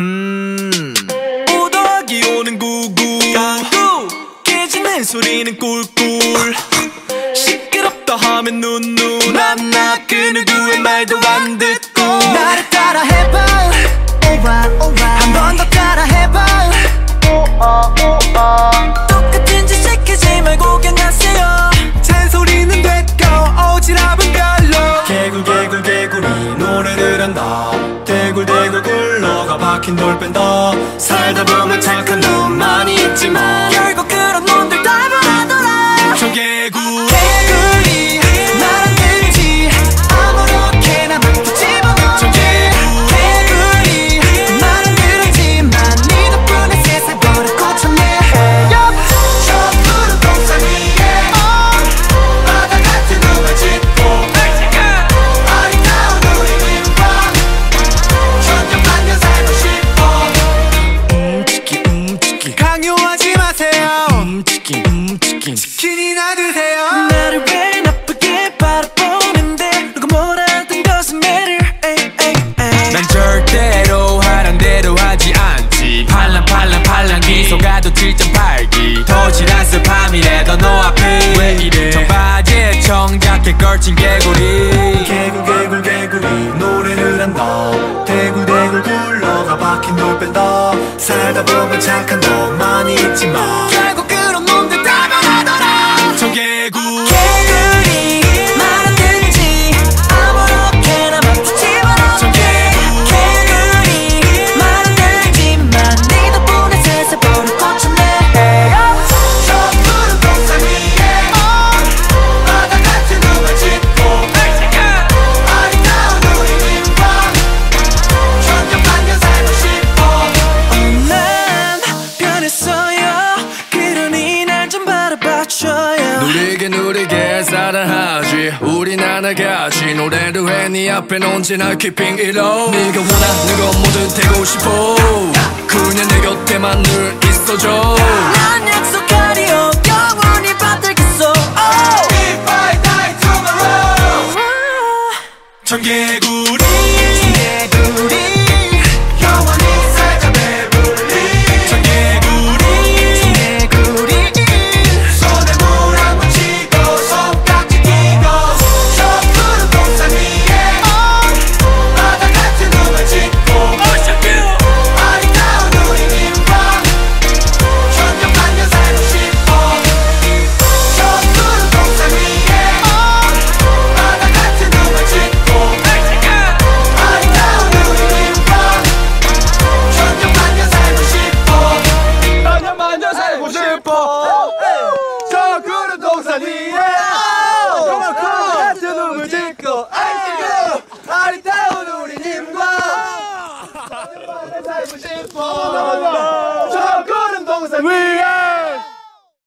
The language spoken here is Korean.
음. 오더기 오는 구구. 강구 깨지는 소리는 꿀꿀. 시끄럽다 하면 눈누. 남나 그 누구의 말도 안듣 움츠키 치킨이나 드세요. 나를 왜 나쁘게 바라보는데 누가 뭐라든 doesn't matter. 난 절대로 하란 대로 하지 않지. 팔랑팔랑 팔랑 미소가도 7.8기. 도질한 습함이래도 너 앞에 왜 이래? 청바지에 청자켓 걸친 개구리. 개굴 개굴 개구리. 노래를 한다. 대굴 대굴 굴러가 박힌 돌 뺀다. 살다 보면 착한 놈 많이 있지만 누리게 누리게 사랑하지. 우린 하나같이 노래를 해네 앞엔 언제나 keeping it low. 네가 원하는 건 뭐든 되고 싶어. 그냥 내 곁에만 늘 있어줘. 난 약속하리요 영원히 받들겠어. If I die tomorrow. 청개구 Simple.